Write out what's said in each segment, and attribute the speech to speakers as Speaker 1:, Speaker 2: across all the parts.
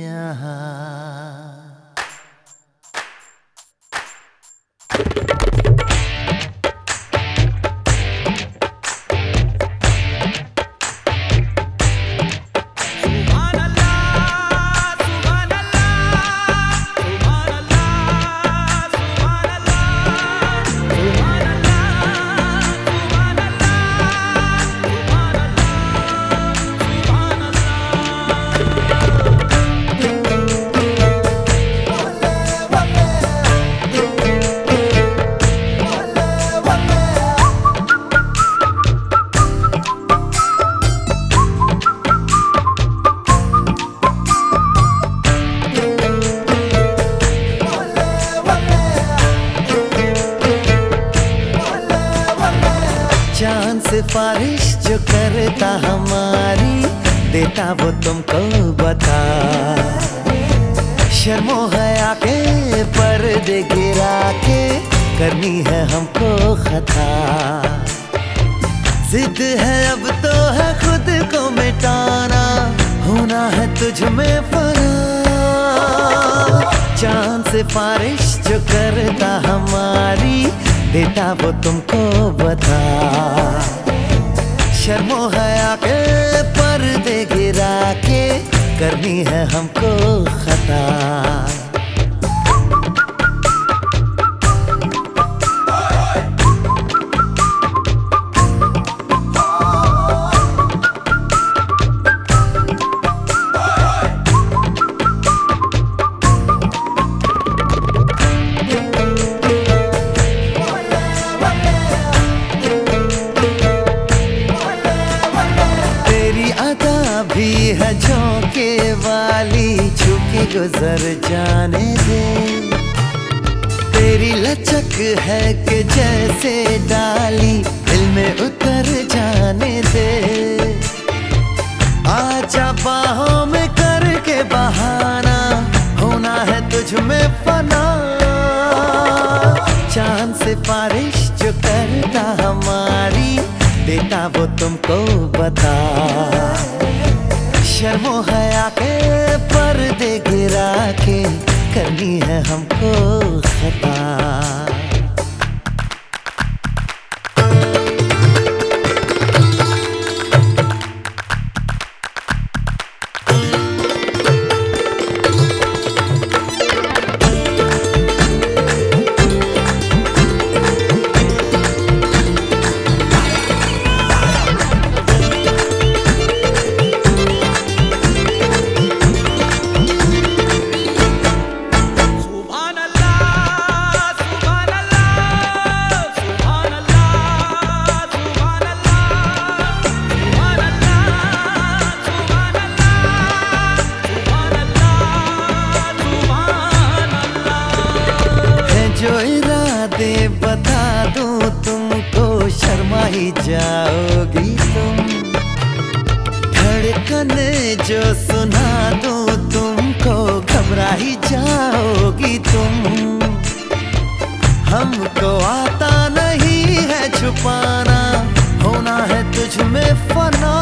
Speaker 1: यहाँ सिफारिश जो करता हमारी, देता वो तुमको बता। शर्मो है आके पर्दे गिरा के, करनी है हमको खता। जिद है अब तो है खुद को मिटाना, होना है तुझ में फना। चाँद से बारिश जो करता हमारी देता वो तुमको बता। शर्मो है आके दे गिरा के करनी है हमको खता। भी है झोंके वाली झुकी गुजर जाने दे। तेरी लचक है कि जैसे डाली, दिल में उतर जाने दे। आजा बाहों में करके बहाना, होना है तुझ में फना। चाँद से बारिश जो करता हमारी, देता वो तुमको बता। शर्मो है आके पर्दे गिरा के करनी है हमको इरादे बता दूँ तुमको शर्मा ही जाओगी तुम। धड़कन जो सुना दूँ तुमको घबरा ही जाओगी तुम। हमको आता नहीं है छुपाना, होना है तुझ में फना।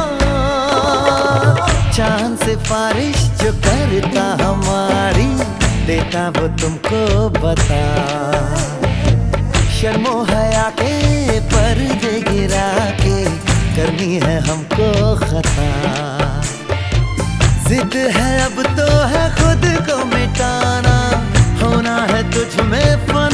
Speaker 1: चाँद से बारिश जो करता हमारी, देता वो तुमको बता। शर्मो हया के पर्दे गिरा के, करनी है हमको खता। जिद है अब तो है खुद को मिटाना, होना है तुझ में फन।